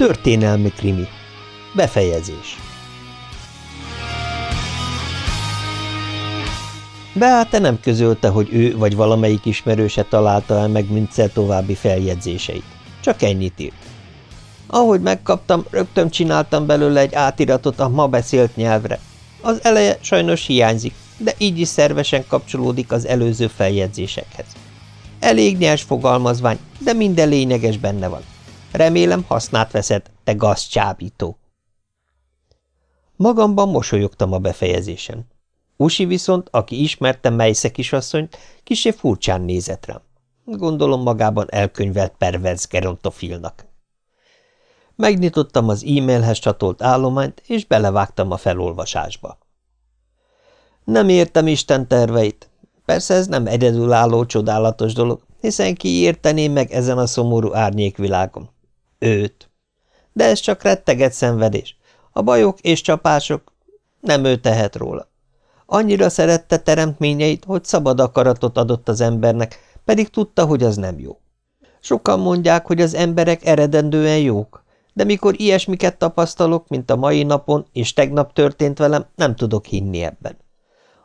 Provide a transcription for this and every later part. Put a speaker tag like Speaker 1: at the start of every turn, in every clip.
Speaker 1: Történelmi krimi. Befejezés. Beáte nem közölte, hogy ő vagy valamelyik ismerőse találta el meg Münzer további feljegyzéseit. Csak ennyit írt. Ahogy megkaptam, rögtön csináltam belőle egy átiratot a ma beszélt nyelvre. Az eleje sajnos hiányzik, de így is szervesen kapcsolódik az előző feljegyzésekhez. Elég nyers fogalmazvány, de minden lényeges benne van. Remélem hasznát veszed, te gazcsábító. Magamban mosolyogtam a befejezésen. Usi viszont, aki ismerte Mejsze kisasszonyt, kisé furcsán nézett rám. Gondolom magában elkönyvelt perverz gerontofilnak. Megnyitottam az e-mailhez csatolt állományt, és belevágtam a felolvasásba. Nem értem Isten terveit. Persze ez nem egyedülálló csodálatos dolog, hiszen ki értené meg ezen a szomorú árnyékvilágon? Őt. De ez csak retteget szenvedés. A bajok és csapások nem ő tehet róla. Annyira szerette teremtményeit, hogy szabad akaratot adott az embernek, pedig tudta, hogy az nem jó. Sokan mondják, hogy az emberek eredendően jók, de mikor ilyesmiket tapasztalok, mint a mai napon, és tegnap történt velem, nem tudok hinni ebben.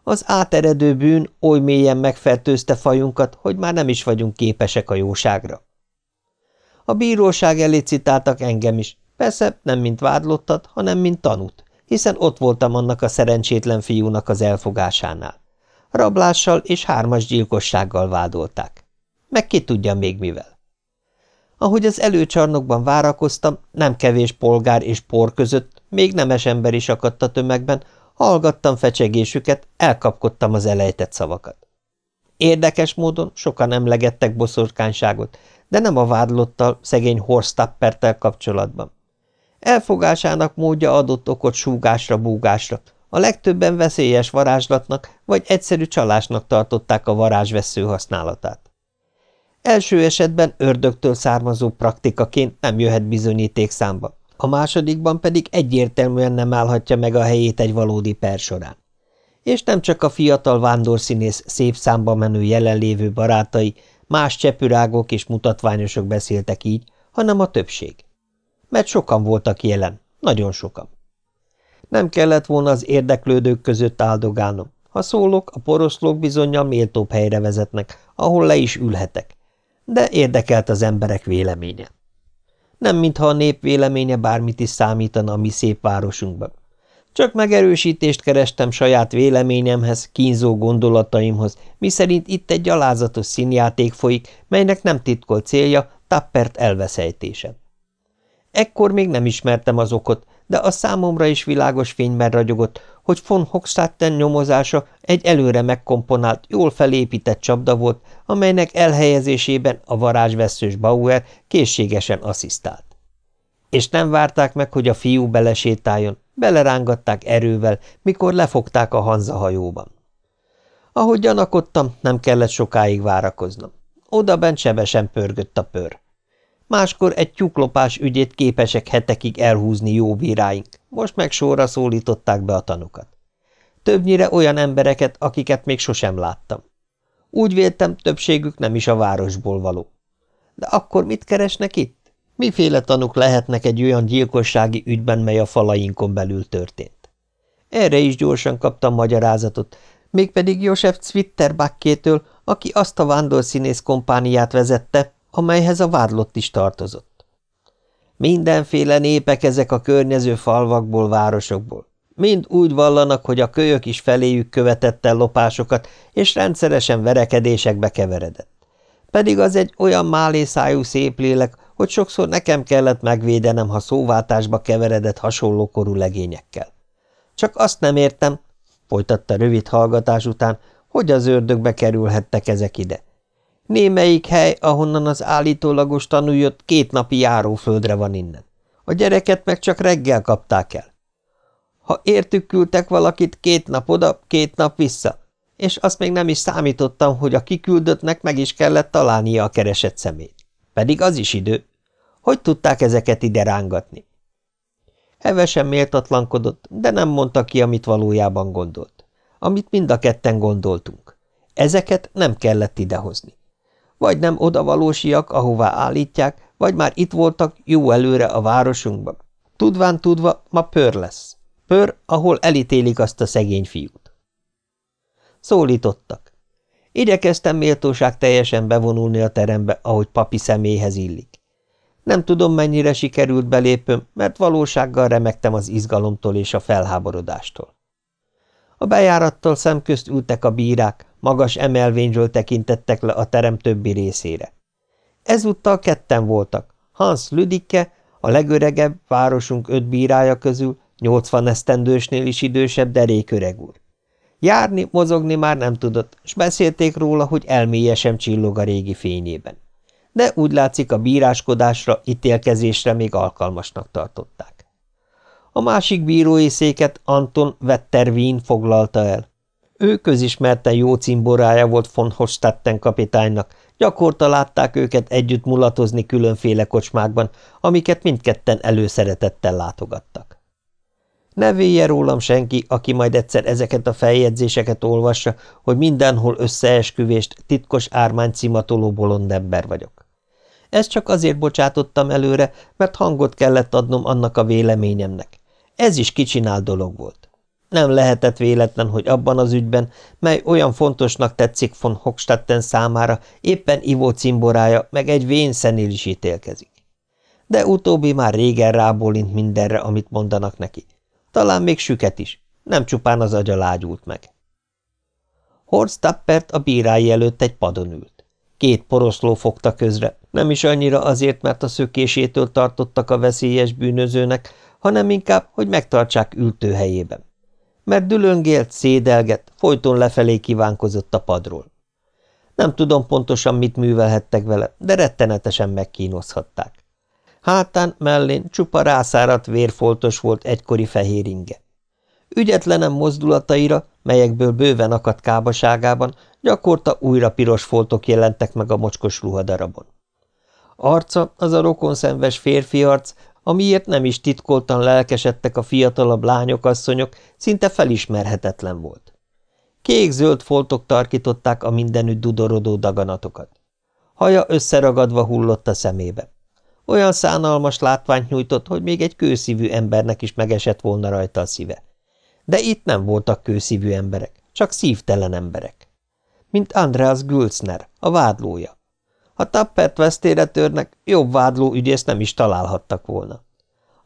Speaker 1: Az áteredő bűn oly mélyen megfertőzte fajunkat, hogy már nem is vagyunk képesek a jóságra. A bíróság elé citáltak engem is, persze nem mint vádlottat, hanem mint tanút, hiszen ott voltam annak a szerencsétlen fiúnak az elfogásánál. Rablással és hármas gyilkossággal vádolták. Meg ki tudja még mivel. Ahogy az előcsarnokban várakoztam, nem kevés polgár és por között, még nemes ember is akadt a tömegben, hallgattam fecsegésüket, elkapkodtam az elejtett szavakat. Érdekes módon sokan emlegettek boszorkányságot, de nem a vádlottal, szegény Horstappertel kapcsolatban. Elfogásának módja adott okot súgásra, búgásra, a legtöbben veszélyes varázslatnak vagy egyszerű csalásnak tartották a varázsvesző használatát. Első esetben ördögtől származó praktikaként nem jöhet bizonyíték számba, a másodikban pedig egyértelműen nem állhatja meg a helyét egy valódi per során. És nem csak a fiatal vándorszínész szép számba menő jelenlévő barátai, más csepürágok és mutatványosok beszéltek így, hanem a többség. Mert sokan voltak jelen, nagyon sokan. Nem kellett volna az érdeklődők között áldogálnom. Ha szólok, a poroszlók bizonyal méltóbb helyre vezetnek, ahol le is ülhetek. De érdekelt az emberek véleménye. Nem mintha a nép véleménye bármit is számítana a mi szép városunkban. Csak megerősítést kerestem saját véleményemhez, kínzó gondolataimhoz, miszerint itt egy gyalázatos színjáték folyik, melynek nem titkolt célja Tappert elveszejtése. Ekkor még nem ismertem az okot, de a számomra is világos fényben ragyogott, hogy von Hochstatten nyomozása egy előre megkomponált, jól felépített csapda volt, amelynek elhelyezésében a varázsveszős Bauer készségesen asszisztált. És nem várták meg, hogy a fiú belesétáljon, belerángatták erővel, mikor lefogták a Hanza hajóban. Ahogy gyanakodtam, nem kellett sokáig várakoznom. Oda bent sebesen pörgött a pör. Máskor egy tyúklopás ügyét képesek hetekig elhúzni jó bíráink, most meg sorra szólították be a tanukat. Többnyire olyan embereket, akiket még sosem láttam. Úgy véltem, többségük nem is a városból való. De akkor mit keresnek itt? Miféle tanuk lehetnek egy olyan gyilkossági ügyben, mely a falainkon belül történt? Erre is gyorsan kaptam magyarázatot, mégpedig József Zwitterbackétől, aki azt a vándorszínész kompániát vezette, amelyhez a vádlott is tartozott. Mindenféle népek ezek a környező falvakból, városokból. Mind úgy vallanak, hogy a kölyök is feléjük követett lopásokat, és rendszeresen verekedésekbe keveredett. Pedig az egy olyan málészájú szép lélek, hogy sokszor nekem kellett megvédenem, ha szóváltásba keveredett hasonló korú legényekkel. Csak azt nem értem, folytatta rövid hallgatás után, hogy az ördögbe kerülhettek ezek ide. Némelyik hely, ahonnan az állítólagos tanú két napi járóföldre van innen. A gyereket meg csak reggel kapták el. Ha értük küldtek valakit két nap oda, két nap vissza, és azt még nem is számítottam, hogy a kiküldöttnek meg is kellett találnia a keresett szemét. Pedig az is idő. Hogy tudták ezeket ide rángatni? Hevesen méltatlankodott, de nem mondta ki, amit valójában gondolt. Amit mind a ketten gondoltunk. Ezeket nem kellett idehozni. Vagy nem odavalósiak, ahová állítják, vagy már itt voltak jó előre a városunkban. Tudván tudva, ma pör lesz. Pör, ahol elítélik azt a szegény fiút. Szólítottak. Igyekeztem méltóság teljesen bevonulni a terembe, ahogy papi személyhez illik. Nem tudom, mennyire sikerült belépőm, mert valósággal remektem az izgalomtól és a felháborodástól. A bejárattal szemközt ültek a bírák, magas emelvényről tekintettek le a terem többi részére. Ezúttal ketten voltak, Hans Lüdike, a legöregebb, városunk öt bírája közül, nyolcvan esztendősnél is idősebb deréköreg úr. Járni, mozogni már nem tudott, s beszélték róla, hogy elméje sem csillog a régi fényében. De úgy látszik a bíráskodásra, ítélkezésre még alkalmasnak tartották. A másik bírói széket Anton Wetterwien foglalta el. Ő közismerten jó cimborája volt von Hostatten kapitánynak, gyakorta látták őket együtt mulatozni különféle kocsmákban, amiket mindketten előszeretettel látogattak. Ne véje rólam senki, aki majd egyszer ezeket a feljegyzéseket olvassa, hogy mindenhol összeesküvést, titkos ármány cimatoló bolond ember vagyok. Ezt csak azért bocsátottam előre, mert hangot kellett adnom annak a véleményemnek. Ez is kicsinál dolog volt. Nem lehetett véletlen, hogy abban az ügyben, mely olyan fontosnak tetszik von Hochstatten számára, éppen Ivo cimborája meg egy vén szenél is ítélkezik. De utóbbi már régen rábólint mindenre, amit mondanak neki. Talán még süket is, nem csupán az agya lágyult meg. Horst Tappert a bírái előtt egy padon ült. Két poroszló fogta közre, nem is annyira azért, mert a szökésétől tartottak a veszélyes bűnözőnek, hanem inkább, hogy megtartsák ültőhelyében. Mert dülöngélt, szédelget, folyton lefelé kívánkozott a padról. Nem tudom pontosan, mit művelhettek vele, de rettenetesen megkínozhatták. Hátán, mellén csupa rászáradt vérfoltos volt egykori fehér inge. Ügyetlenem mozdulataira, melyekből bőven akadt kábaságában, gyakorta újra piros foltok jelentek meg a mocskos ruhadarabon. Arca, az a rokonszenves férfi arc, amiért nem is titkoltan lelkesedtek a fiatalabb lányok-asszonyok, szinte felismerhetetlen volt. Kék-zöld foltok tarkították a mindenütt dudorodó daganatokat. Haja összeragadva hullott a szemébe. Olyan szánalmas látványt nyújtott, hogy még egy kőszívű embernek is megesett volna rajta a szíve. De itt nem voltak kőszívű emberek, csak szívtelen emberek. Mint Andreas Gülzner, a vádlója. Ha tappert vesztére törnek, jobb vádló ügyész nem is találhattak volna.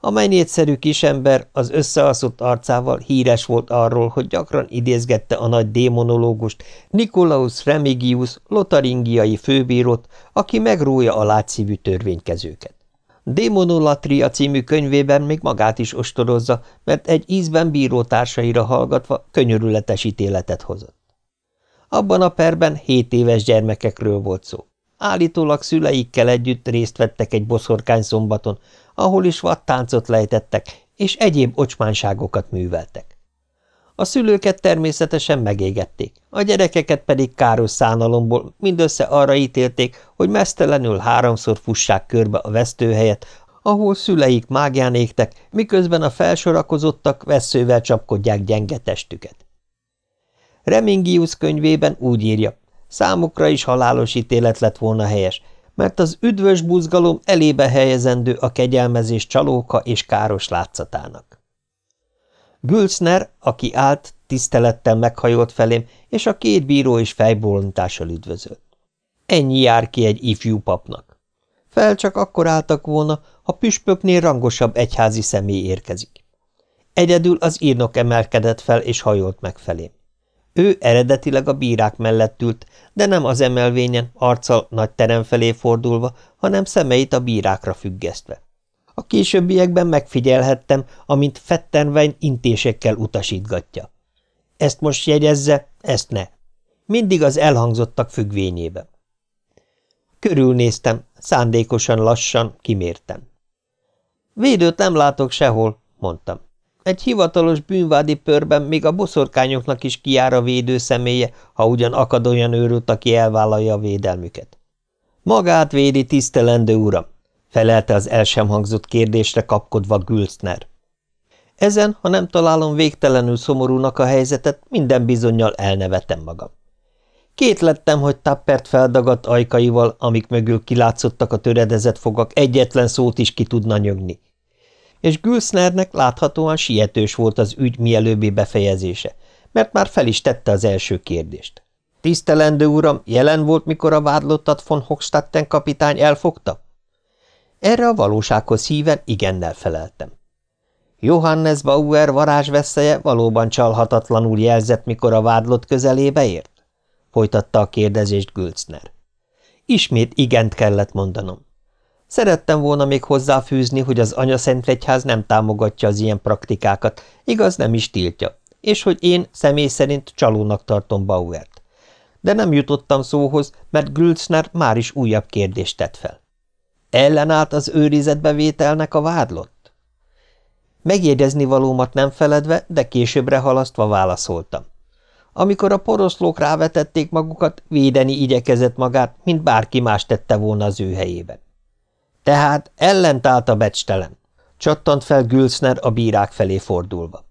Speaker 1: A mennyétszerű kisember az összeaszott arcával híres volt arról, hogy gyakran idézgette a nagy démonológust, Nikolaus Remigius, lotaringiai főbírót, aki megrója a látszívű törvénykezőket. Démonolatria című könyvében még magát is ostorozza, mert egy ízben bírótársaira hallgatva könyörületes ítéletet hozott. Abban a perben hét éves gyermekekről volt szó. Állítólag szüleikkel együtt részt vettek egy boszorkány szombaton, ahol is vadtáncot lejtettek, és egyéb ocsmánságokat műveltek. A szülőket természetesen megégették, a gyerekeket pedig káros szánalomból mindössze arra ítélték, hogy mesztelenül háromszor fussák körbe a vesztőhelyet, ahol szüleik mágián égtek, miközben a felsorakozottak veszővel csapkodják gyenge testüket. Remingius könyvében úgy írja, számukra is halálos ítélet lett volna helyes, mert az üdvös buzgalom elébe helyezendő a kegyelmezés csalóka és káros látszatának. Gülszner, aki állt, tisztelettel meghajolt felém, és a két bíró is fejbolontással üdvözölt. Ennyi jár ki egy ifjú papnak. Fel csak akkor álltak volna, ha püspöknél rangosabb egyházi személy érkezik. Egyedül az írnok emelkedett fel, és hajolt meg felém. Ő eredetileg a bírák mellett ült, de nem az emelvényen, arccal nagy terem felé fordulva, hanem szemeit a bírákra függesztve. A későbbiekben megfigyelhettem, amint Fettenwein intésekkel utasítgatja. Ezt most jegyezze, ezt ne. Mindig az elhangzottak függvényében. Körülnéztem, szándékosan lassan kimértem. Védőt nem látok sehol, mondtam. Egy hivatalos bűnvádi pörben még a boszorkányoknak is kiár a védő személye, ha ugyan akad olyan őrült, aki elvállalja a védelmüket. Magát védi, tisztelendő uram, felelte az el sem hangzott kérdésre kapkodva Gülszner. Ezen, ha nem találom végtelenül szomorúnak a helyzetet, minden bizonyal elnevetem magam. Kétlettem, hogy Tappert feldagadt ajkaival, amik mögül kilátszottak a töredezett fogak, egyetlen szót is ki tudna nyögni. És Gülsznernek láthatóan sietős volt az ügy mielőbbi befejezése, mert már fel is tette az első kérdést. Tisztelendő uram, jelen volt, mikor a vádlottat von Hochstatten kapitány elfogta? Erre a valósághoz híven igennel feleltem. Johannes Bauer varázsveszeje valóban csalhatatlanul jelzett, mikor a vádlott közelébe ért? Folytatta a kérdezést Gülcner. Ismét igent kellett mondanom. Szerettem volna még hozzáfűzni, hogy az anyaszentegyház nem támogatja az ilyen praktikákat, igaz nem is tiltja, és hogy én személy szerint csalónak tartom Bauert. De nem jutottam szóhoz, mert Gülcner már is újabb kérdést tett fel. Ellenállt az őrizetbevételnek a vádlott? Megjegyezni valómat nem feledve, de későbbre halasztva válaszoltam. Amikor a poroszlók rávetették magukat, védeni igyekezett magát, mint bárki más tette volna az ő helyében. Tehát ellent állt a becstelen, csattant fel Gülszner a bírák felé fordulva.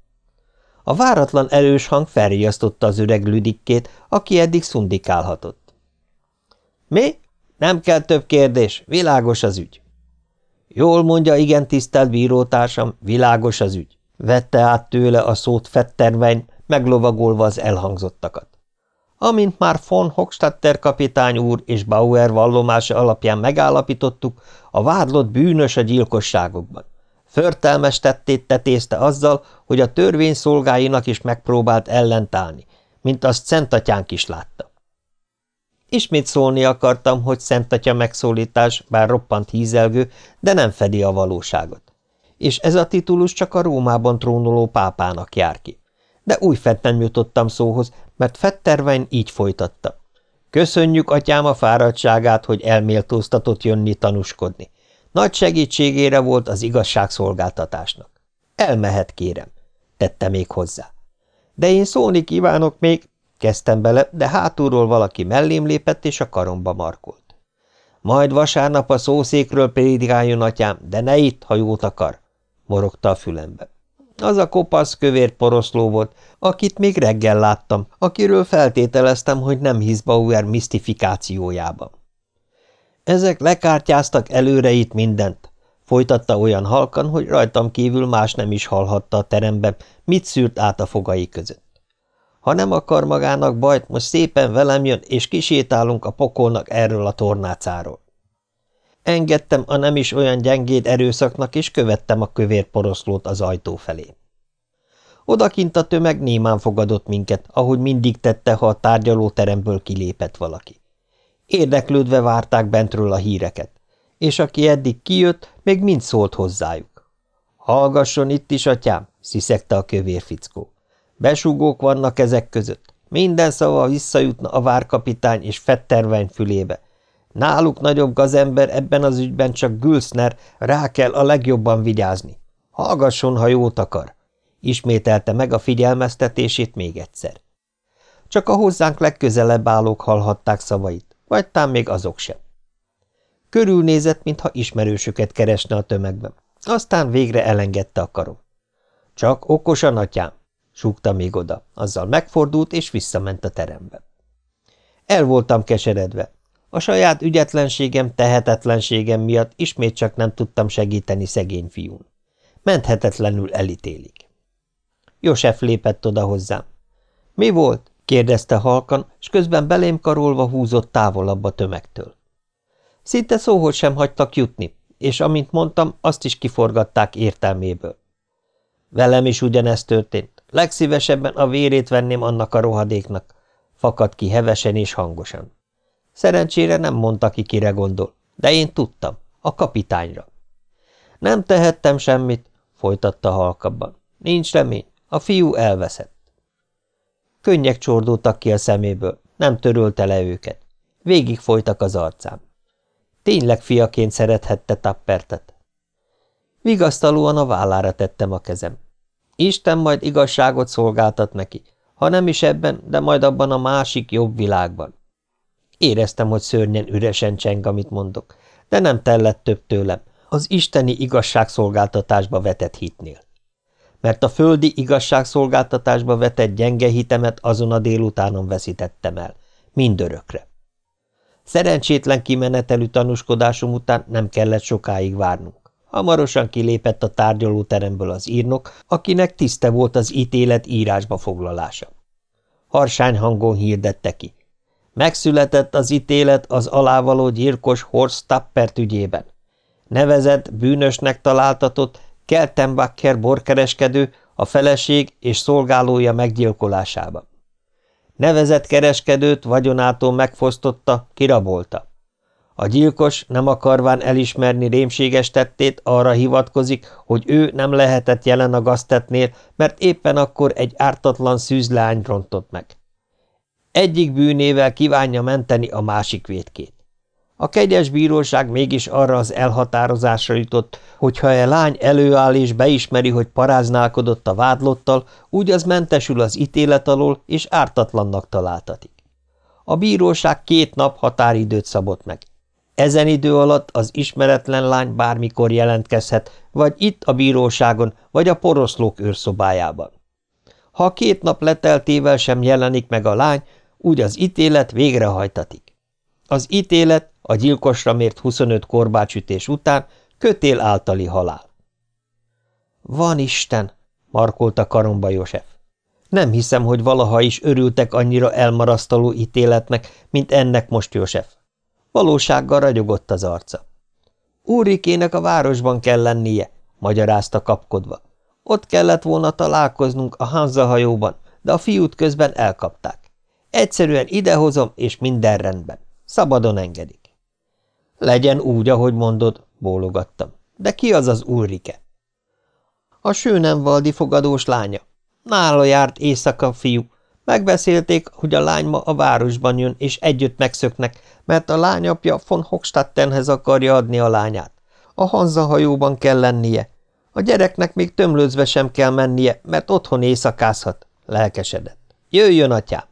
Speaker 1: A váratlan erős hang felriasztotta az öreg Lüdikkét, aki eddig szundikálhatott. – Mi? Nem kell több kérdés, világos az ügy. Jól mondja, igen, tisztelt bírótársam, világos az ügy. Vette át tőle a szót Fetterwein, meglovagolva az elhangzottakat. Amint már von Hochstatter kapitány úr és Bauer vallomása alapján megállapítottuk, a vádlott bűnös a gyilkosságokban. Förtelmes tettét tetézte azzal, hogy a törvény szolgáinak is megpróbált ellentálni, mint azt Szentatyánk is látta. Ismét szólni akartam, hogy Szentatya megszólítás, bár roppant hízelgő, de nem fedi a valóságot. És ez a titulus csak a Rómában trónoló pápának jár ki. De újfent nem jutottam szóhoz, mert Fetterwein így folytatta. Köszönjük, atyám, a fáradtságát, hogy elméltóztatott jönni tanúskodni. Nagy segítségére volt az igazságszolgáltatásnak. Elmehet, kérem, tette még hozzá. De én szólni kívánok még, kezdtem bele, de hátulról valaki mellém lépett, és a karomba markolt. Majd vasárnap a szószékről prédikáljon, atyám, de ne itt, ha jót akar, morogta a fülembe. Az a kopasz kövér poroszló volt, akit még reggel láttam, akiről feltételeztem, hogy nem hisz Bauer misztifikációjában. Ezek lekártyáztak előre itt mindent, folytatta olyan halkan, hogy rajtam kívül más nem is hallhatta a teremben, mit szűrt át a fogai között. Ha nem akar magának bajt, most szépen velem jön, és kisétálunk a pokolnak erről a tornácáról. Engedtem a nem is olyan gyengéd erőszaknak, és követtem a kövér poroszlót az ajtó felé. Odakint a tömeg némán fogadott minket, ahogy mindig tette, ha a tárgyalóteremből kilépett valaki. Érdeklődve várták bentről a híreket, és aki eddig kijött, még mind szólt hozzájuk. – Hallgasson itt is, atyám! – sziszegte a kövér fickó. – Besúgók vannak ezek között. Minden szava visszajutna a várkapitány és Fetterwein fülébe. Náluk nagyobb gazember ebben az ügyben csak Gülszner, rá kell a legjobban vigyázni. Hallgasson, ha jót akar! Ismételte meg a figyelmeztetését még egyszer. Csak a hozzánk legközelebb állók hallhatták szavait, vagy tám még azok sem. Körülnézett, mintha ismerősöket keresne a tömegben. Aztán végre elengedte a karom. Csak okosan, atyám, súgta még oda. Azzal megfordult, és visszament a terembe. El voltam keseredve. A saját ügyetlenségem, tehetetlenségem miatt ismét csak nem tudtam segíteni szegény fiún. Menthetetlenül elítélik. Josef lépett oda hozzám. – Mi volt? – kérdezte halkan, és közben belém karolva húzott távolabb a tömegtől. Szinte szóhoz sem hagytak jutni, és amint mondtam, azt is kiforgatták értelméből. Velem is ugyanezt történt. Legszívesebben a vérét venném annak a rohadéknak, fakadt ki hevesen és hangosan. Szerencsére nem mondta ki, kire gondol, de én tudtam, a kapitányra. Nem tehettem semmit, folytatta halkabban. Nincs remény, a fiú elveszett. Könnyek csordultak ki a szeméből, nem törölte le őket. Végig folytak az arcám. Tényleg fiaként szerethette Tappertet. Vigasztalóan a vállára tettem a kezem. Isten majd igazságot szolgáltat neki, ha nem is ebben, de majd abban a másik jobb világban. Éreztem, hogy szörnyen üresen cseng, amit mondok, de nem tellett több tőlem, az isteni igazságszolgáltatásba vetett hitnél mert a földi igazságszolgáltatásba vetett gyenge hitemet azon a délutánon veszítettem el, Mindörökre. Szerencsétlen kimenetelű tanúskodásom után nem kellett sokáig várnunk. Hamarosan kilépett a tárgyalóteremből az írnok, akinek tiszte volt az ítélet írásba foglalása. Harsány hangon hirdette ki. Megszületett az ítélet az alávaló gyilkos Horst Tappert ügyében. Nevezett, bűnösnek találtatott Keltenbacher borkereskedő a feleség és szolgálója meggyilkolásában. Nevezett kereskedőt vagyonától megfosztotta, kirabolta. A gyilkos nem akarván elismerni rémséges tettét arra hivatkozik, hogy ő nem lehetett jelen a gaztetnél, mert éppen akkor egy ártatlan szűzleány rontott meg. Egyik bűnével kívánja menteni a másik vétkét. A kegyes bíróság mégis arra az elhatározásra jutott, hogy ha a lány előáll és beismeri, hogy paráználkodott a vádlottal, úgy az mentesül az ítélet alól, és ártatlannak találtatik. A bíróság két nap határidőt szabott meg. Ezen idő alatt az ismeretlen lány bármikor jelentkezhet, vagy itt a bíróságon, vagy a poroszlók őrszobájában. Ha két nap leteltével sem jelenik meg a lány, úgy az ítélet végrehajtatik. Az ítélet a gyilkosra mért 25 korbácsütés után kötél általi halál. Van Isten, markolta karomba József. Nem hiszem, hogy valaha is örültek annyira elmarasztaló ítéletnek, mint ennek most József. Valósággal ragyogott az arca. Úrikének a városban kell lennie, magyarázta kapkodva. Ott kellett volna találkoznunk a Hanza hajóban, de a fiút közben elkapták. Egyszerűen idehozom, és minden rendben. Szabadon engedik. Legyen úgy, ahogy mondod, bólogattam. De ki az az Ulrike? A Sőnemvaldi fogadós lánya. Nála járt éjszaka fiú. Megbeszélték, hogy a lány ma a városban jön, és együtt megszöknek, mert a lányapja von Hochstadtenhez akarja adni a lányát. A Hanza hajóban kell lennie. A gyereknek még tömlőzve sem kell mennie, mert otthon éjszakázhat. Lelkesedett. Jöjjön, atyám!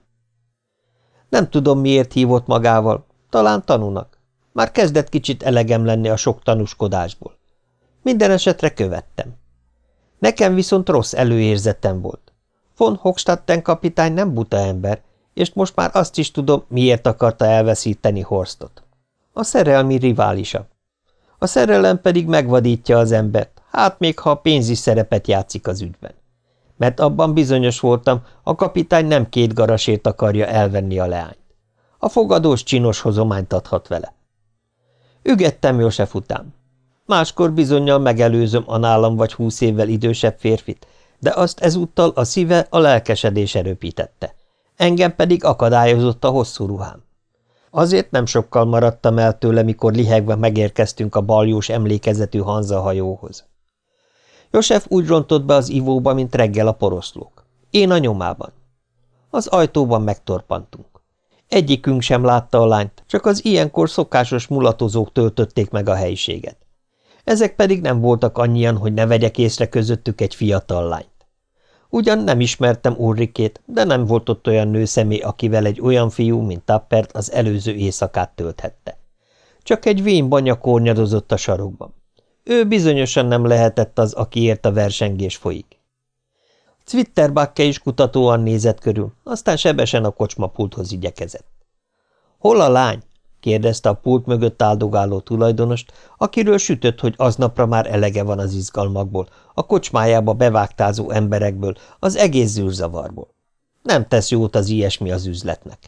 Speaker 1: Nem tudom, miért hívott magával. Talán tanúnak. Már kezdett kicsit elegem lenni a sok tanúskodásból. Minden esetre követtem. Nekem viszont rossz előérzetem volt. Von Hochstatten kapitány nem buta ember, és most már azt is tudom, miért akarta elveszíteni Horstot. A szerelmi riválisa. A szerelem pedig megvadítja az embert, hát még ha a pénz is szerepet játszik az ügyben. Mert abban bizonyos voltam, a kapitány nem két garasért akarja elvenni a leányt. A fogadós csinos hozományt adhat vele. Ügettem Jósef után. Máskor bizonyal megelőzöm a nálam vagy húsz évvel idősebb férfit, de azt ezúttal a szíve a lelkesedés erőpítette. Engem pedig akadályozott a hosszú ruhám. Azért nem sokkal maradtam el tőle, mikor lihegve megérkeztünk a baljós emlékezetű Hanza hajóhoz. Josef úgy rontott be az ivóba, mint reggel a poroszlók. Én a nyomában. Az ajtóban megtorpantunk. Egyikünk sem látta a lányt, csak az ilyenkor szokásos mulatozók töltötték meg a helyiséget. Ezek pedig nem voltak annyian, hogy ne vegyek észre közöttük egy fiatal lányt. Ugyan nem ismertem Ulrikét, de nem volt ott olyan nőszemély, akivel egy olyan fiú, mint Tappert az előző éjszakát tölthette. Csak egy vén banya kornyadozott a sarokban. Ő bizonyosan nem lehetett az, akiért a versengés folyik. Zwitterbacke is kutatóan nézett körül, aztán sebesen a kocsmapulthoz igyekezett. – Hol a lány? – kérdezte a pult mögött áldogáló tulajdonost, akiről sütött, hogy aznapra már elege van az izgalmakból, a kocsmájába bevágtázó emberekből, az egész zűrzavarból. Nem tesz jót az ilyesmi az üzletnek.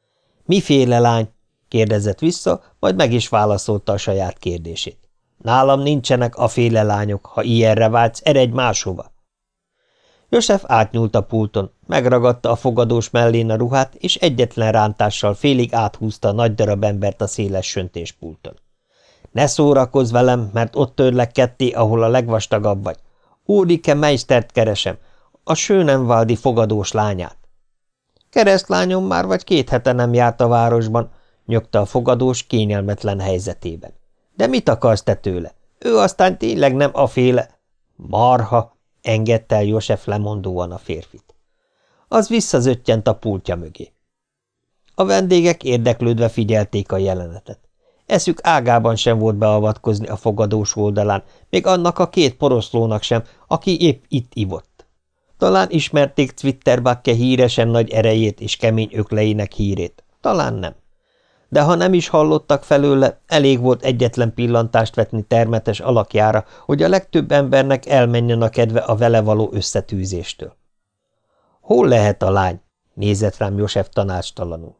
Speaker 1: – Miféle lány? – kérdezett vissza, majd meg is válaszolta a saját kérdését. Nálam nincsenek a féle lányok, ha ilyenre vágysz, eredj máshova. József átnyúlt a pulton, megragadta a fogadós mellén a ruhát, és egyetlen rántással félig áthúzta a nagy darab embert a széles söntéspulton. Ne szórakozz velem, mert ott törlek ketté, ahol a legvastagabb vagy. Úrike Meistert keresem, a Sőnemvaldi fogadós lányát. Keresztlányom már vagy két hete nem járt a városban, nyögte a fogadós kényelmetlen helyzetében. De mit akarsz te tőle? Ő aztán tényleg nem a féle... Marha, engedte el József lemondóan a férfit. Az visszazöttyent a pultja mögé. A vendégek érdeklődve figyelték a jelenetet. Eszük ágában sem volt beavatkozni a fogadós oldalán, még annak a két poroszlónak sem, aki épp itt ivott. Talán ismerték Twitterbacke híresen nagy erejét és kemény ökleinek hírét, Talán nem. De ha nem is hallottak felőle, elég volt egyetlen pillantást vetni termetes alakjára, hogy a legtöbb embernek elmenjen a kedve a vele való összetűzéstől. Hol lehet a lány? nézett rám József tanácstalanul.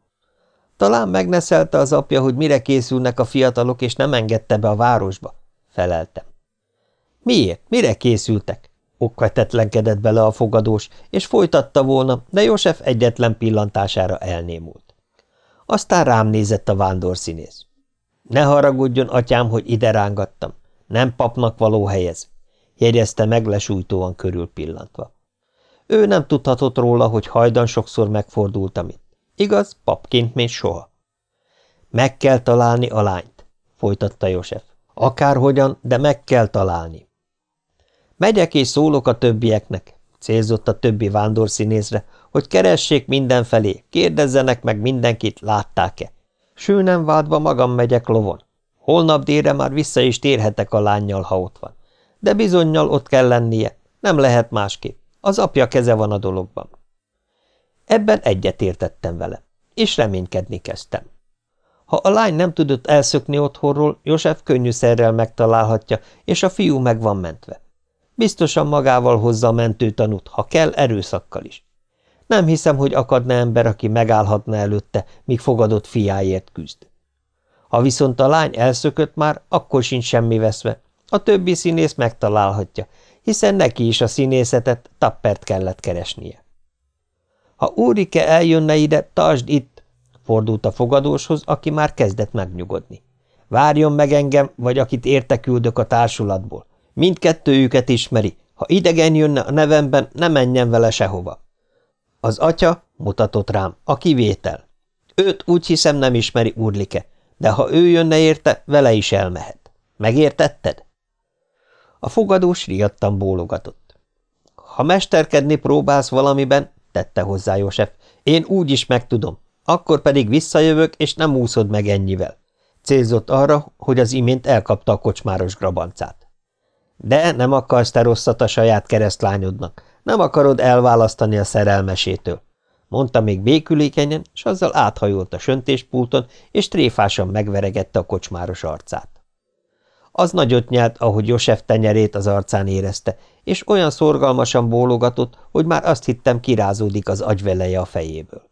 Speaker 1: Talán megneszelte az apja, hogy mire készülnek a fiatalok, és nem engedte be a városba, feleltem. Miért? Mire készültek? Okvetetlenkedett bele a fogadós, és folytatta volna, de József egyetlen pillantására elnémult. Aztán rám nézett a vándorszínész. Ne haragudjon, atyám, hogy ide rángattam. Nem papnak való helyez, jegyezte meg lesújtóan körülpillantva. Ő nem tudhatott róla, hogy hajdan sokszor megfordultam itt. Igaz, papként még soha. Meg kell találni a lányt, folytatta József. Akárhogyan, de meg kell találni. Megyek és szólok a többieknek, célzott a többi vándorszínészre, hogy keressék mindenfelé, kérdezzenek meg mindenkit, látták-e. Ső nem vádva magam megyek lovon. Holnap délre már vissza is térhetek a lányjal, ha ott van. De bizonyal ott kell lennie, nem lehet másképp. Az apja keze van a dologban. Ebben egyetértettem vele, és reménykedni kezdtem. Ha a lány nem tudott elszökni otthonról, József könnyűszerrel megtalálhatja, és a fiú meg van mentve. Biztosan magával hozza a mentőtanút, ha kell, erőszakkal is. Nem hiszem, hogy akadna ember, aki megállhatna előtte, míg fogadott fiáért küzd. Ha viszont a lány elszökött már, akkor sincs semmi veszve. A többi színész megtalálhatja, hiszen neki is a színészetet, tappert kellett keresnie. Ha Úrike eljönne ide, tartsd itt, fordult a fogadóshoz, aki már kezdett megnyugodni. Várjon meg engem, vagy akit érte küldök a társulatból. Mindkettőjüket ismeri. Ha idegen jönne a nevemben, ne menjen vele sehova. Az atya, mutatott rám, a kivétel. Őt úgy hiszem nem ismeri Urlike, de ha ő jönne érte, vele is elmehet. Megértetted? A fogadós riadtan bólogatott. Ha mesterkedni próbálsz valamiben, tette hozzá József, én úgy is megtudom, akkor pedig visszajövök, és nem úszod meg ennyivel. Célzott arra, hogy az imént elkapta a kocsmáros grabancát. De nem akarsz te rosszat a saját keresztlányodnak, nem akarod elválasztani a szerelmesétől, mondta még békülékenyen, és azzal áthajolt a söntéspulton, és tréfásan megveregette a kocsmáros arcát. Az nagyot nyelt, ahogy Josef tenyerét az arcán érezte, és olyan szorgalmasan bólogatott, hogy már azt hittem kirázódik az agyveleje a fejéből.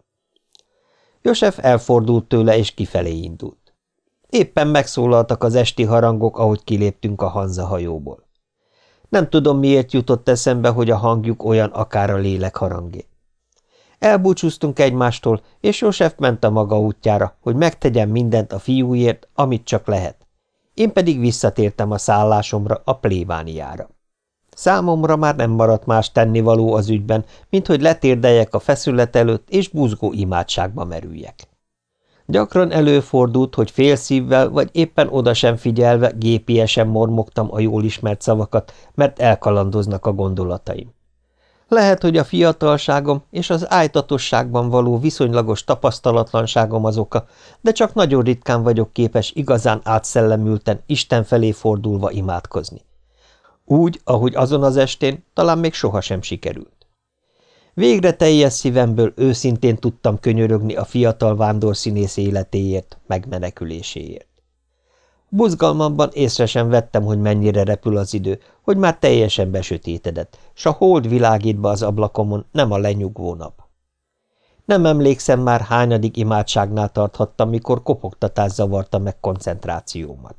Speaker 1: Josef elfordult tőle, és kifelé indult. Éppen megszólaltak az esti harangok, ahogy kiléptünk a Hanza hajóból. Nem tudom, miért jutott eszembe, hogy a hangjuk olyan akár a lélek harangé. Elbúcsúztunk egymástól, és József ment a maga útjára, hogy megtegyen mindent a fiúért, amit csak lehet. Én pedig visszatértem a szállásomra, a plébániára. Számomra már nem maradt más tennivaló az ügyben, mint hogy letérdeljek a feszület előtt, és buzgó imádságba merüljek. Gyakran előfordult, hogy félszívvel vagy éppen oda sem figyelve gépiesen mormogtam a jól ismert szavakat, mert elkalandoznak a gondolataim. Lehet, hogy a fiatalságom és az ájtatosságban való viszonylagos tapasztalatlanságom az oka, de csak nagyon ritkán vagyok képes igazán átszellemülten, Isten felé fordulva imádkozni. Úgy, ahogy azon az estén, talán még sohasem sikerült. Végre teljes szívemből őszintén tudtam könyörögni a fiatal vándorszínész életéért, megmeneküléséért. Buzgalmamban észre sem vettem, hogy mennyire repül az idő, hogy már teljesen besötétedett, s a hold világít be az ablakomon, nem a lenyugvó nap. Nem emlékszem már, hányadik imádságnál tarthattam, mikor kopogtatás zavarta meg koncentrációmat.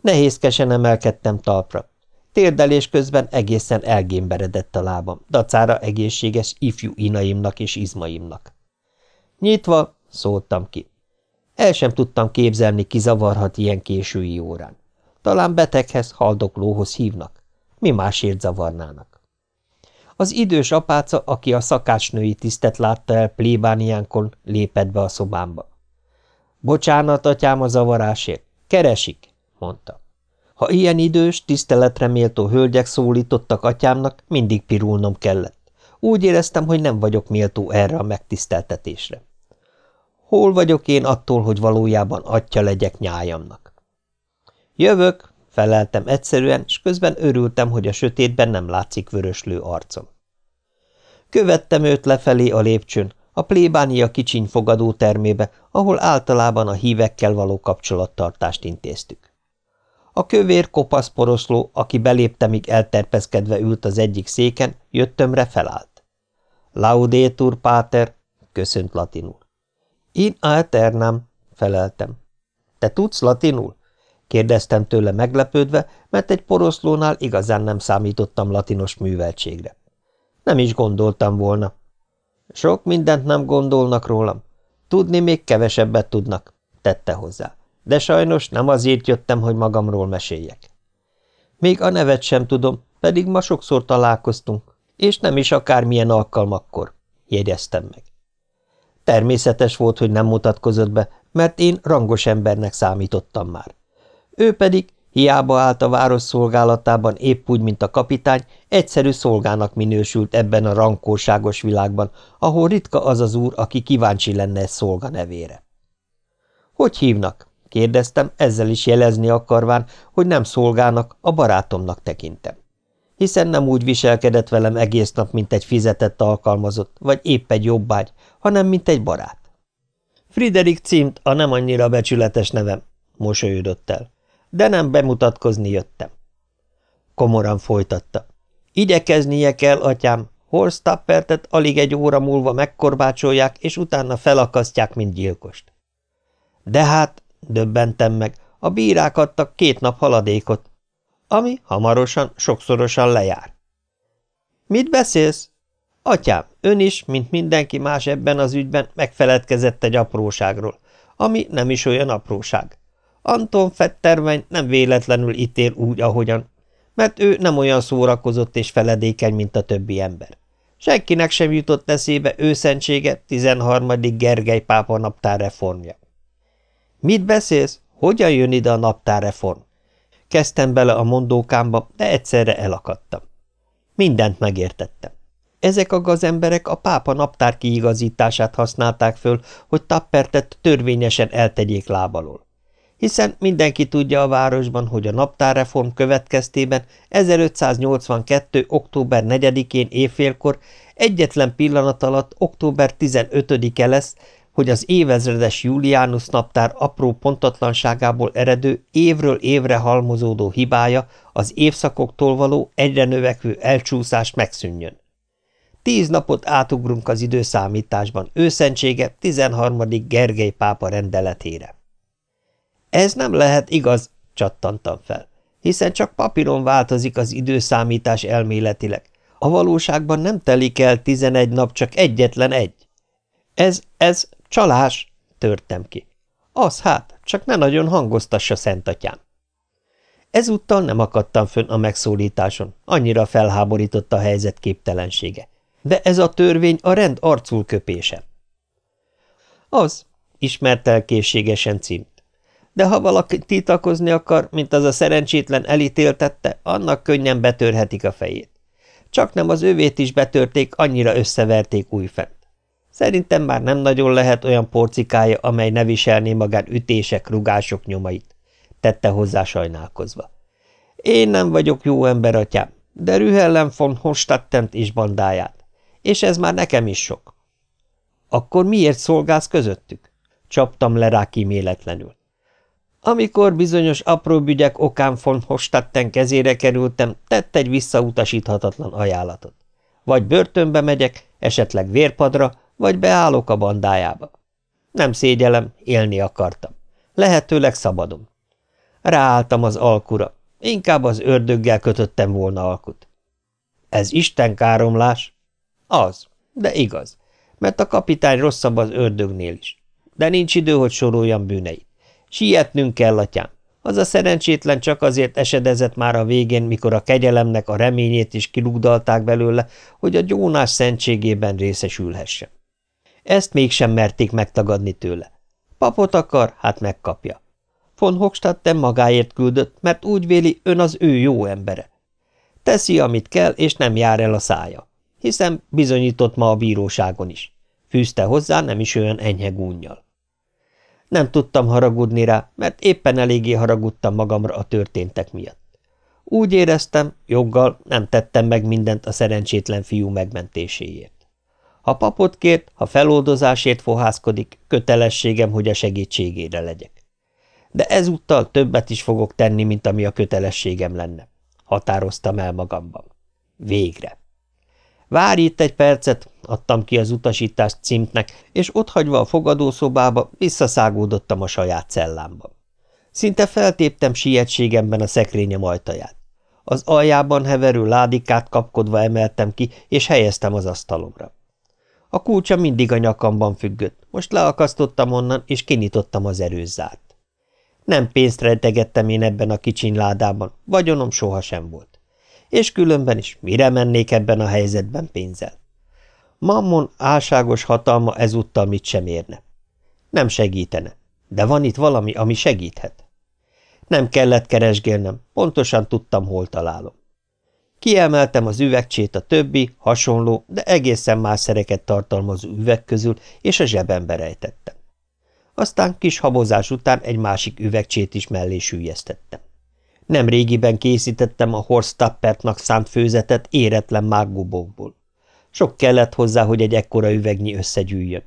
Speaker 1: Nehézkesen emelkedtem talpra. Térdelés közben egészen elgémberedett a lábam, dacára egészséges ifjú inaimnak és izmaimnak. Nyitva, szóltam ki. El sem tudtam képzelni, ki zavarhat ilyen késői órán. Talán beteghez, haldoklóhoz hívnak. Mi másért zavarnának? Az idős apáca, aki a szakácsnői tisztet látta el plébániánkon, lépett be a szobámba. Bocsánat, atyám, a zavarásért. Keresik, mondta. Ha ilyen idős, tiszteletre méltó hölgyek szólítottak atyámnak, mindig pirulnom kellett. Úgy éreztem, hogy nem vagyok méltó erre a megtiszteltetésre. Hol vagyok én attól, hogy valójában atya legyek nyájamnak? Jövök, feleltem egyszerűen, és közben örültem, hogy a sötétben nem látszik vöröslő arcom. Követtem őt lefelé a lépcsőn, a plébánia kicsiny fogadó termébe, ahol általában a hívekkel való kapcsolattartást intéztük. A kövér kopasz poroszló, aki beléptemig elterpeszkedve ült az egyik széken, jöttömre felállt. Laudetur pater, köszönt latinul. In aeternam, feleltem. Te tudsz latinul? kérdeztem tőle meglepődve, mert egy poroszlónál igazán nem számítottam latinos műveltségre. Nem is gondoltam volna. Sok mindent nem gondolnak rólam. Tudni még kevesebbet tudnak, tette hozzá. De sajnos nem azért jöttem, hogy magamról meséljek. Még a nevet sem tudom, pedig ma sokszor találkoztunk, és nem is akármilyen alkalmakkor, jegyeztem meg. Természetes volt, hogy nem mutatkozott be, mert én rangos embernek számítottam már. Ő pedig, hiába állt a város szolgálatában épp úgy, mint a kapitány, egyszerű szolgának minősült ebben a rankóságos világban, ahol ritka az az úr, aki kíváncsi lenne egy szolga nevére. – Hogy hívnak? – kérdeztem, ezzel is jelezni akarván, hogy nem szolgának, a barátomnak tekintem. Hiszen nem úgy viselkedett velem egész nap, mint egy fizetett alkalmazott, vagy épp egy jobbágy, hanem mint egy barát. Friderik címt a nem annyira becsületes nevem, mosolyodott el de nem bemutatkozni jöttem. Komoran folytatta. Igyekeznie kell, atyám, Horst Tappertet alig egy óra múlva megkorbácsolják, és utána felakasztják, mint gyilkost. De hát, döbbentem meg, a bírák adtak két nap haladékot, ami hamarosan, sokszorosan lejár. Mit beszélsz? Atyám, ön is, mint mindenki más ebben az ügyben megfeledkezett egy apróságról, ami nem is olyan apróság. Anton Fettermein nem véletlenül ítél úgy, ahogyan, mert ő nem olyan szórakozott és feledékeny, mint a többi ember. Senkinek sem jutott eszébe őszentsége 13. Gergely pápa naptárreformja. Mit beszélsz? Hogyan jön ide a naptárreform? Kezdtem bele a mondókámba, de egyszerre elakadtam. Mindent megértettem. Ezek a gazemberek a pápa naptár kiigazítását használták föl, hogy Tappertet törvényesen eltegyék lábalól hiszen mindenki tudja a városban, hogy a naptárreform következtében 1582. október 4-én évfélkor egyetlen pillanat alatt október 15-e lesz, hogy az évezredes Julianus naptár apró pontatlanságából eredő, évről évre halmozódó hibája, az évszakoktól való egyre növekvő elcsúszás megszűnjön. Tíz napot átugrunk az időszámításban őszentsége 13. Gergely pápa rendeletére. Ez nem lehet igaz, csattantam fel, hiszen csak papíron változik az időszámítás elméletileg. A valóságban nem telik el tizenegy nap, csak egyetlen egy. Ez, ez csalás, törtem ki. Az hát, csak ne nagyon hangoztassa, szentatyám. Ezúttal nem akadtam fönn a megszólításon, annyira felháborított a helyzet képtelensége. De ez a törvény a rend arcul köpése. Az, ismert el készségesen címt de ha valaki titakozni akar, mint az a szerencsétlen elítéltette, annak könnyen betörhetik a fejét. Csak nem az övét is betörték, annyira összeverték újfent. Szerintem már nem nagyon lehet olyan porcikája, amely ne viselné magán ütések, rugások nyomait, tette hozzá sajnálkozva. Én nem vagyok jó ember, atyám, de Rühellem von Honstadtent is bandáját, és ez már nekem is sok. Akkor miért szolgálsz közöttük? Csaptam le rá kíméletlenül. Amikor bizonyos apró ügyek okán von Hostatten kezére kerültem, tett egy visszautasíthatatlan ajánlatot. Vagy börtönbe megyek, esetleg vérpadra, vagy beállok a bandájába. Nem szégyelem, élni akartam. Lehetőleg szabadon. Ráálltam az alkura, inkább az ördöggel kötöttem volna alkut. Ez Isten káromlás? Az, de igaz, mert a kapitány rosszabb az ördögnél is. De nincs idő, hogy soroljam bűneit. Sietnünk kell, atyám. Az a szerencsétlen csak azért esedezett már a végén, mikor a kegyelemnek a reményét is kirúgdalták belőle, hogy a gyónás szentségében részesülhessen. Ezt mégsem merték megtagadni tőle. Papot akar, hát megkapja. Von Hochstadten magáért küldött, mert úgy véli, ön az ő jó embere. Teszi, amit kell, és nem jár el a szája. Hiszen bizonyított ma a bíróságon is. Fűzte hozzá nem is olyan enyhe gúnyjal. Nem tudtam haragudni rá, mert éppen eléggé haragudtam magamra a történtek miatt. Úgy éreztem, joggal nem tettem meg mindent a szerencsétlen fiú megmentéséért. Ha papot kért, ha feloldozásért fohászkodik, kötelességem, hogy a segítségére legyek. De ezúttal többet is fogok tenni, mint ami a kötelességem lenne. Határoztam el magamban. Végre. Várj itt egy percet, adtam ki az utasítást címtnek, és otthagyva a fogadószobába visszaszágódottam a saját cellámba. Szinte feltéptem sietségemben a szekrényem ajtaját. Az aljában heverő ládikát kapkodva emeltem ki, és helyeztem az asztalomra. A kulcsa mindig a nyakamban függött, most leakasztottam onnan, és kinyitottam az erőzárt. Nem pénzt rejtegettem én ebben a kicsiny ládában, vagyonom sohasem volt. És különben is mire mennék ebben a helyzetben pénzzel? Mammon álságos hatalma ezúttal mit sem érne. Nem segítene, de van itt valami, ami segíthet. Nem kellett keresgélnem, pontosan tudtam, hol találom. Kiemeltem az üvegcsét a többi, hasonló, de egészen más szereket tartalmazó üveg közül, és a zsebembe rejtettem. Aztán kis habozás után egy másik üvegcsét is mellé sűjesztettem. Nem régiben készítettem a Horst Tappertnak szánt főzetet éretlen mággubokból. Sok kellett hozzá, hogy egy ekkora üvegnyi összegyűjjön.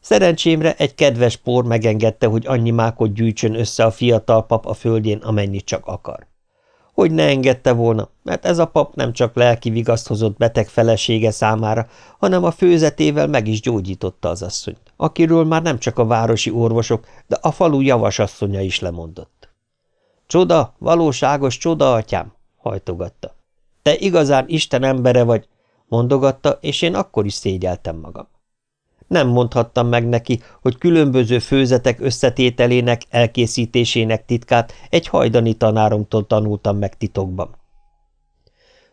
Speaker 1: Szerencsémre egy kedves por megengedte, hogy annyi mákot gyűjtsön össze a fiatal pap a földjén, amennyit csak akar. Hogy ne engedte volna, mert ez a pap nem csak lelki vigaszt hozott beteg felesége számára, hanem a főzetével meg is gyógyította az asszonyt, akiről már nem csak a városi orvosok, de a falu javasasszonya is lemondott. Csoda, valóságos csoda, atyám, hajtogatta. Te igazán Isten embere vagy, mondogatta, és én akkor is szégyeltem magam. Nem mondhattam meg neki, hogy különböző főzetek összetételének, elkészítésének titkát egy hajdani tanáromtól tanultam meg titokban.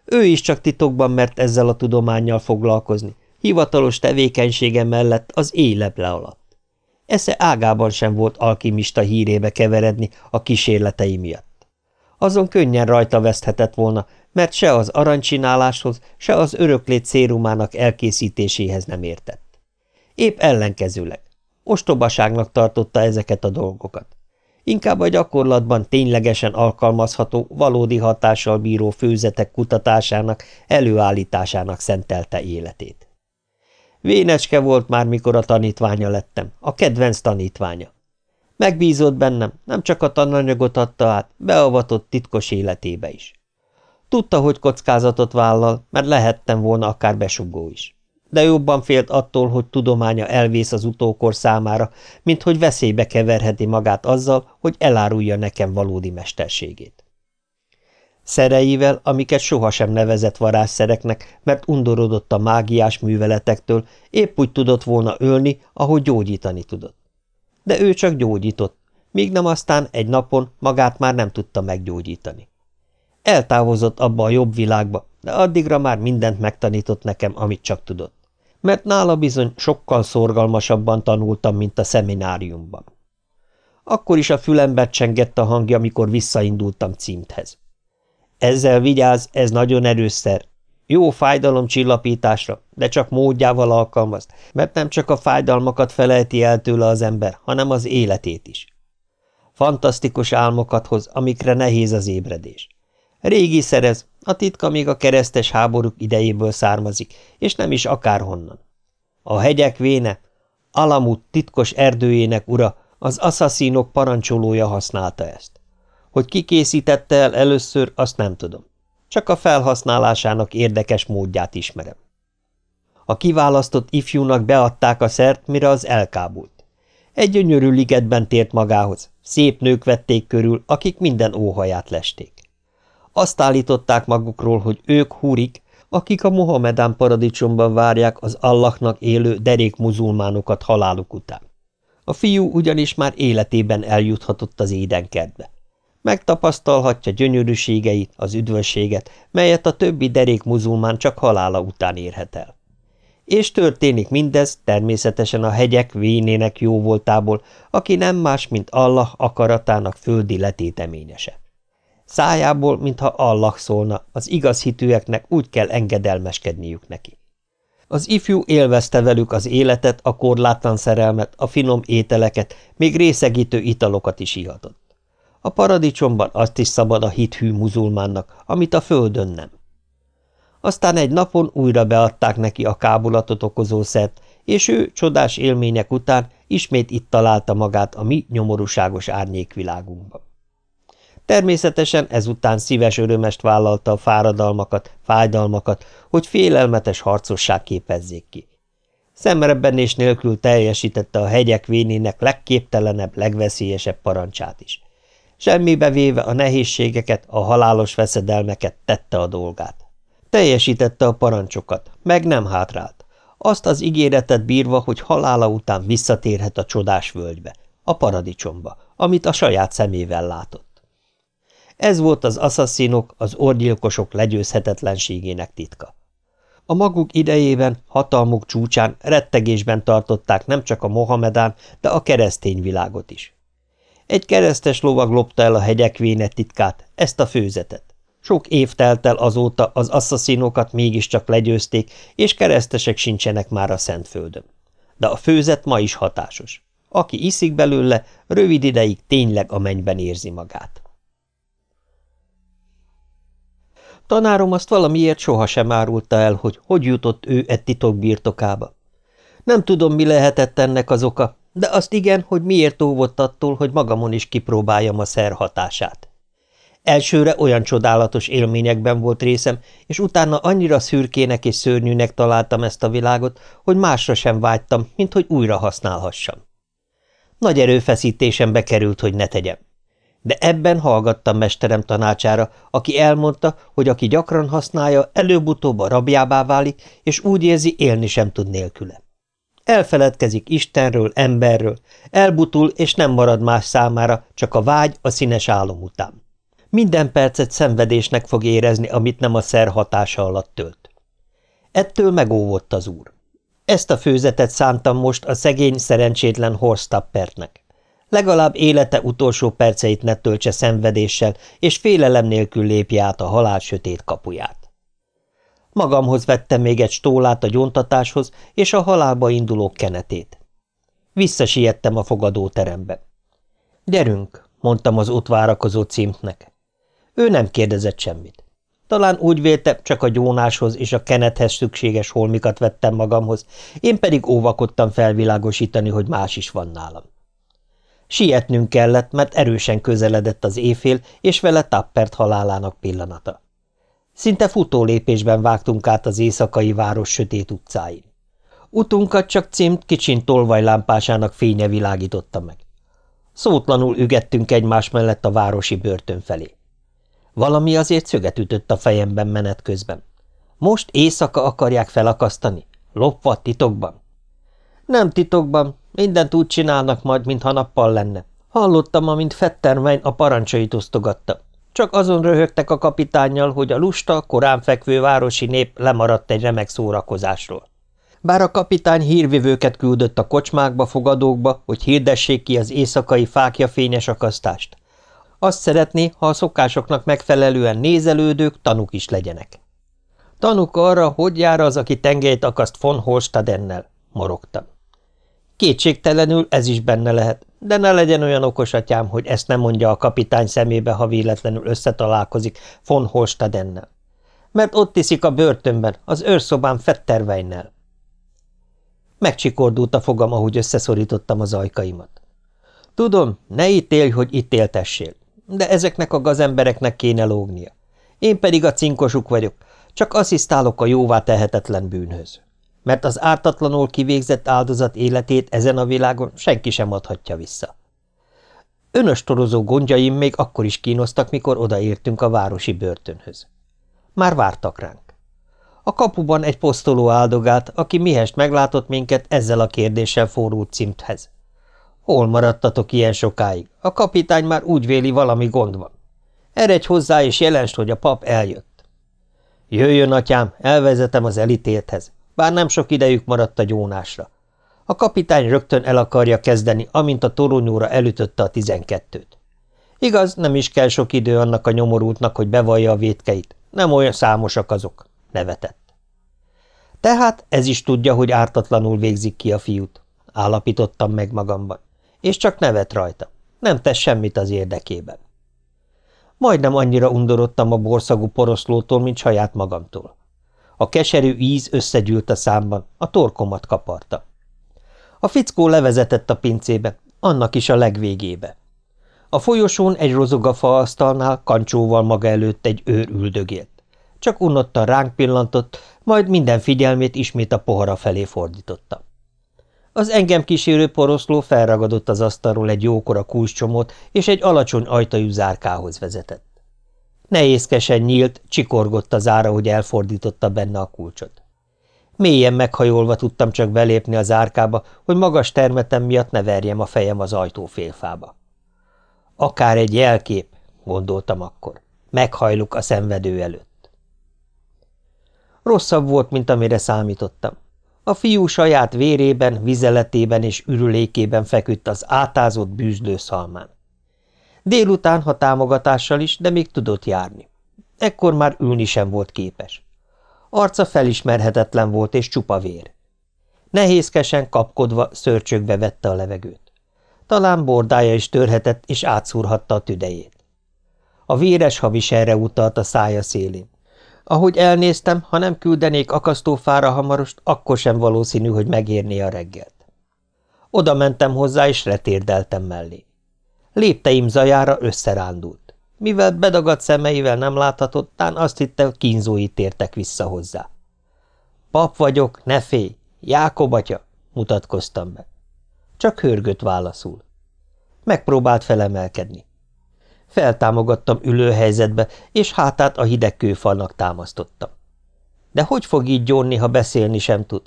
Speaker 1: Ő is csak titokban mert ezzel a tudományjal foglalkozni, hivatalos tevékenysége mellett az éleble alatt. Esze ágában sem volt alkimista hírébe keveredni a kísérletei miatt. Azon könnyen rajta veszthetett volna, mert se az aranycsináláshoz, se az öröklét szérumának elkészítéséhez nem értett. Épp ellenkezőleg. Ostobaságnak tartotta ezeket a dolgokat. Inkább a gyakorlatban ténylegesen alkalmazható, valódi hatással bíró főzetek kutatásának, előállításának szentelte életét. Vénecske volt már, mikor a tanítványa lettem, a kedvenc tanítványa. Megbízott bennem, nem csak a tananyagot adta át, beavatott titkos életébe is. Tudta, hogy kockázatot vállal, mert lehettem volna akár besugó is de jobban félt attól, hogy tudománya elvész az utókor számára, mint hogy veszélybe keverheti magát azzal, hogy elárulja nekem valódi mesterségét. Szereivel, amiket sohasem nevezett varázsszereknek, mert undorodott a mágiás műveletektől, épp úgy tudott volna ölni, ahogy gyógyítani tudott. De ő csak gyógyított, míg nem aztán egy napon magát már nem tudta meggyógyítani. Eltávozott abba a jobb világba, de addigra már mindent megtanított nekem, amit csak tudott mert nála bizony sokkal szorgalmasabban tanultam, mint a szemináriumban. Akkor is a fülembe csengett a hangja, amikor visszaindultam címthez. Ezzel vigyáz, ez nagyon erősszer. Jó fájdalomcsillapításra, de csak módjával alkalmaz, mert nem csak a fájdalmakat felejti el tőle az ember, hanem az életét is. Fantasztikus álmokat hoz, amikre nehéz az ébredés. Régi szerez, a titka még a keresztes háborúk idejéből származik, és nem is akárhonnan. A hegyek véne, Alamut titkos erdőjének ura, az asszaszínok parancsolója használta ezt. Hogy ki készítette el először, azt nem tudom. Csak a felhasználásának érdekes módját ismerem. A kiválasztott ifjúnak beadták a szert, mire az elkábult. Egy gyönyörű ligetben tért magához. Szép nők vették körül, akik minden óhaját lesték. Azt állították magukról, hogy ők húrik, akik a Mohamedán paradicsomban várják az Allahnak élő derék muzulmánokat haláluk után. A fiú ugyanis már életében eljuthatott az édenkertbe. Megtapasztalhatja gyönyörűségeit, az üdvösséget, melyet a többi derék muzulmán csak halála után érhet el. És történik mindez természetesen a hegyek vénének jóvoltából, aki nem más, mint Allah akaratának földi letéteményese. Szájából, mintha Allah szólna, az igaz hitűeknek úgy kell engedelmeskedniük neki. Az ifjú élvezte velük az életet, a korlátlan szerelmet, a finom ételeket, még részegítő italokat is ihatott. A paradicsomban azt is szabad a hithű muzulmánnak, amit a földön nem. Aztán egy napon újra beadták neki a kábulatot okozó szert, és ő csodás élmények után ismét itt találta magát a mi nyomorúságos árnyékvilágunkban. Természetesen ezután szíves örömest vállalta a fáradalmakat, fájdalmakat, hogy félelmetes harcosság képezzék ki. és nélkül teljesítette a hegyek vénének legképtelenebb, legveszélyesebb parancsát is. Semmibe véve a nehézségeket, a halálos veszedelmeket tette a dolgát. Teljesítette a parancsokat, meg nem hátrált. Azt az ígéretet bírva, hogy halála után visszatérhet a csodás völgybe, a paradicsomba, amit a saját szemével látott. Ez volt az asszaszínok, az orgyilkosok legyőzhetetlenségének titka. A maguk idejében, hatalmuk csúcsán, rettegésben tartották nem csak a Mohamedán, de a keresztény világot is. Egy keresztes lovag lopta el a hegyek véne titkát, ezt a főzetet. Sok év telt el azóta, az asszaszínokat mégiscsak legyőzték, és keresztesek sincsenek már a Szentföldön. De a főzet ma is hatásos. Aki iszik belőle, rövid ideig tényleg a mennyben érzi magát. Tanárom azt valamiért sohasem árulta el, hogy hogy jutott ő egy titok birtokába. Nem tudom, mi lehetett ennek az oka, de azt igen, hogy miért óvott attól, hogy magamon is kipróbáljam a szer hatását. Elsőre olyan csodálatos élményekben volt részem, és utána annyira szürkének és szörnyűnek találtam ezt a világot, hogy másra sem vágytam, mint hogy újra használhassam. Nagy erőfeszítésembe került, hogy ne tegyem. De ebben hallgattam mesterem tanácsára, aki elmondta, hogy aki gyakran használja, előbb-utóbb a rabjábá válik, és úgy érzi, élni sem tud nélküle. Elfeledkezik Istenről, emberről, elbutul, és nem marad más számára, csak a vágy a színes álom után. Minden percet szenvedésnek fog érezni, amit nem a szer hatása alatt tölt. Ettől megóvott az úr. Ezt a főzetet szántam most a szegény, szerencsétlen Horstappertnek. Legalább élete utolsó perceit ne töltse szenvedéssel, és félelem nélkül lépje át a halál sötét kapuját. Magamhoz vettem még egy stólát a gyontatáshoz, és a halálba induló kenetét. Visszasiettem a fogadóterembe. – Gyerünk! – mondtam az ott várakozó címtnek. Ő nem kérdezett semmit. Talán úgy vélte, csak a gyónáshoz és a kenethez szükséges holmikat vettem magamhoz, én pedig óvakodtam felvilágosítani, hogy más is van nálam. Sietnünk kellett, mert erősen közeledett az éjfél, és vele Tappert halálának pillanata. Szinte futó lépésben vágtunk át az éjszakai város sötét utcáin. Utunkat csak címt kicsin tolvajlámpásának fénye világította meg. Szótlanul ügettünk egymás mellett a városi börtön felé. Valami azért szöget ütött a fejemben menet közben. Most éjszaka akarják felakasztani? Lopva titokban? Nem titokban, mindent úgy csinálnak majd, mintha nappal lenne. Hallottam, amint Fettermein a parancsait osztogatta. Csak azon röhögtek a kapitánnyal, hogy a lusta, korán fekvő városi nép lemaradt egy remek szórakozásról. Bár a kapitány hírvivőket küldött a kocsmákba, fogadókba, hogy hirdessék ki az éjszakai fákja fényes akasztást. Azt szeretné, ha a szokásoknak megfelelően nézelődők, tanuk is legyenek. Tanuk arra, hogy jár az, aki tengelyt akaszt von Holstadennel, morogtam. Kétségtelenül ez is benne lehet, de ne legyen olyan okos atyám, hogy ezt nem mondja a kapitány szemébe, ha véletlenül összetalálkozik von Holstadennel. Mert ott iszik a börtönben, az őrszobán Fetterweinnel. Megcsikordult a fogam, ahogy összeszorítottam az ajkaimat. Tudom, ne ítélj, hogy ítéltessél, de ezeknek a gazembereknek kéne lógnia. Én pedig a cinkosuk vagyok, csak asszisztálok a jóvá tehetetlen bűnhöz mert az ártatlanul kivégzett áldozat életét ezen a világon senki sem adhatja vissza. Önöstorozó gondjaim még akkor is kínoztak, mikor odaértünk a városi börtönhöz. Már vártak ránk. A kapuban egy posztoló áldogált, aki mihest meglátott minket ezzel a kérdéssel forrult cimthez. Hol maradtatok ilyen sokáig? A kapitány már úgy véli, valami gond van. Eredj hozzá, és jelensd, hogy a pap eljött. Jöjjön, atyám, elvezetem az elítélthez bár nem sok idejük maradt a gyónásra. A kapitány rögtön el akarja kezdeni, amint a toronyóra elütötte a tizenkettőt. Igaz, nem is kell sok idő annak a nyomorultnak, hogy bevallja a vétkeit. Nem olyan számosak azok. Nevetett. Tehát ez is tudja, hogy ártatlanul végzik ki a fiút. Állapítottam meg magamban. És csak nevet rajta. Nem tesz semmit az érdekében. Majdnem annyira undorodtam a borszagú poroszlótól, mint saját magamtól. A keserű íz összegyűlt a számban, a torkomat kaparta. A fickó levezetett a pincébe, annak is a legvégébe. A folyosón egy rozogafa asztalnál kancsóval maga előtt egy őr üldögélt. Csak unottan ránk pillantott, majd minden figyelmét ismét a pohara felé fordította. Az engem kísérő poroszló felragadott az asztalról egy jókora kulcscsomót, és egy alacsony ajtajú zárkához vezetett. Nehézkesen nyílt, csikorgott az ára, hogy elfordította benne a kulcsot. Mélyen meghajolva tudtam csak belépni az árkába, hogy magas termetem miatt ne verjem a fejem az ajtó félfába. Akár egy jelkép, gondoltam akkor. Meghajluk a szenvedő előtt. Rosszabb volt, mint amire számítottam. A fiú saját vérében, vizeletében és ürülékében feküdt az átázott bűzlő szalmán. Délután, ha támogatással is, de még tudott járni. Ekkor már ülni sem volt képes. Arca felismerhetetlen volt és csupa vér. Nehézkesen kapkodva szörcsökbe vette a levegőt. Talán bordája is törhetett és átszúrhatta a tüdejét. A véres haviserre utalt a szája szélén. Ahogy elnéztem, ha nem küldenék akasztófára hamarost, akkor sem valószínű, hogy megérné a reggelt. Oda mentem hozzá, és retérdeltem mellé. Lépteim zajára összerándult. Mivel bedagadt szemeivel nem láthatott, tán azt hitte, kínzói tértek vissza hozzá. Pap vagyok, ne félj, Jákob atya, mutatkoztam be. Csak hörgött válaszul. Megpróbált felemelkedni. Feltámogattam ülőhelyzetbe, és hátát a hideg kőfalnak támasztottam. De hogy fog így gyónni, ha beszélni sem tud?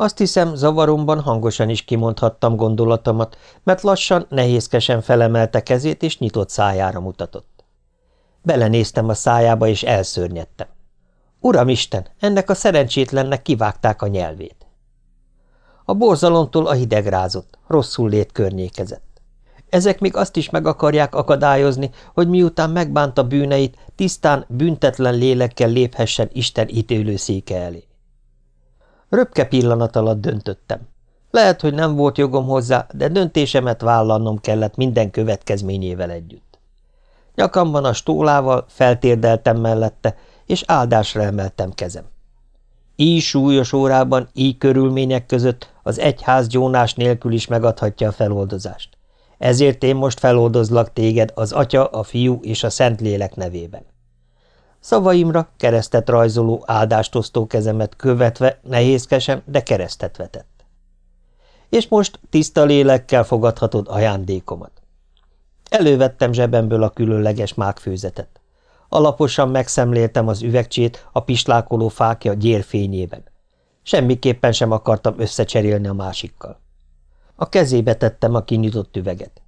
Speaker 1: Azt hiszem, zavaromban hangosan is kimondhattam gondolatomat, mert lassan, nehézkesen felemelte kezét, és nyitott szájára mutatott. Belenéztem a szájába, és elszörnyedtem. Uramisten, ennek a szerencsétlennek kivágták a nyelvét. A borzalomtól a hideg rázott, rosszul lét környékezett. Ezek még azt is meg akarják akadályozni, hogy miután megbánta bűneit, tisztán, büntetlen lélekkel léphessen Isten ítélő széke elé. Röpke pillanat alatt döntöttem. Lehet, hogy nem volt jogom hozzá, de döntésemet vállalnom kellett minden következményével együtt. Nyakamban a stólával feltérdeltem mellette, és áldásra emeltem kezem. Így súlyos órában, így körülmények között az egyház gyónás nélkül is megadhatja a feloldozást. Ezért én most feloldozlak téged az Atya, a Fiú és a Szentlélek nevében. Szavaimra keresztet rajzoló áldástosztó kezemet követve nehézkesen, de keresztet vetett. És most tiszta lélekkel fogadhatod ajándékomat. Elővettem zsebemből a különleges mágfőzetet. Alaposan megszemléltem az üvegcsét a pislákoló fákja gyérfényében. Semmiképpen sem akartam összecserélni a másikkal. A kezébe tettem a kinyitott üveget.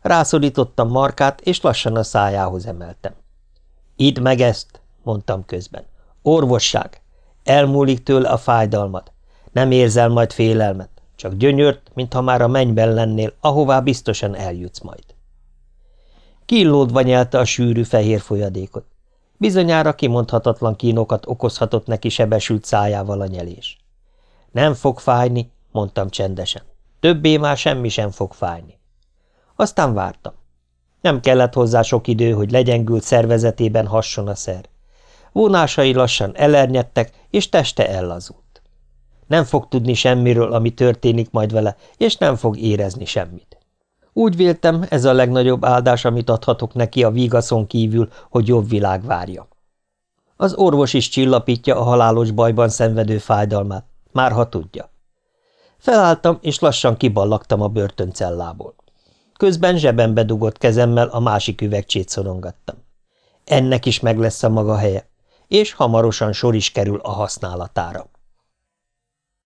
Speaker 1: Rászorítottam markát, és lassan a szájához emeltem. – Idd meg ezt! – mondtam közben. – Orvosság! Elmúlik tőle a fájdalmat. Nem érzel majd félelmet, csak gyönyört, mintha már a mennyben lennél, ahová biztosan eljutsz majd. Killódva nyelte a sűrű fehér folyadékot. Bizonyára kimondhatatlan kínokat okozhatott neki sebesült szájával a nyelés. Nem fog fájni, mondtam csendesen. Többé már semmi sem fog fájni. Aztán vártam. Nem kellett hozzá sok idő, hogy legyengült szervezetében hasson a szer. Vonásai lassan elernyedtek, és teste ellazult. Nem fog tudni semmiről, ami történik majd vele, és nem fog érezni semmit. Úgy véltem, ez a legnagyobb áldás, amit adhatok neki a vigaszon kívül, hogy jobb világ várja. Az orvos is csillapítja a halálos bajban szenvedő fájdalmát, már ha tudja. Felálltam, és lassan kiballagtam a börtöncellából. Közben zsebembe dugott kezemmel a másik üvegcsét szorongattam. Ennek is meg lesz a maga helye, és hamarosan sor is kerül a használatára.